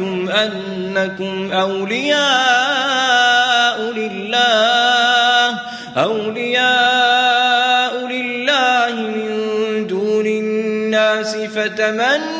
زعمتم أنكم أولياء لله أولياء لله من دون الناس فتمنوا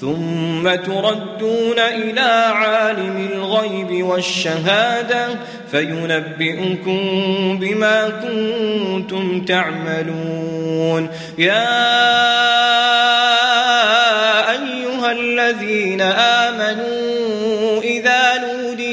ثم تردون إلى عالم الغيب والشهادة فينبئكم بما كنتم تعملون. يا أيها الذين آمنوا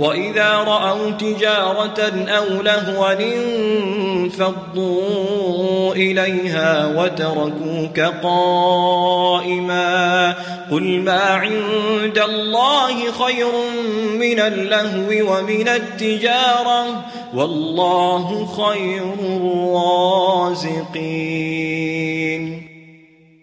وإذا رأوا تجارة أو لهوا انفضوا إليها وتركوك قائما قل ما عند الله خير من اللهو ومن التجارة والله خير الرازقين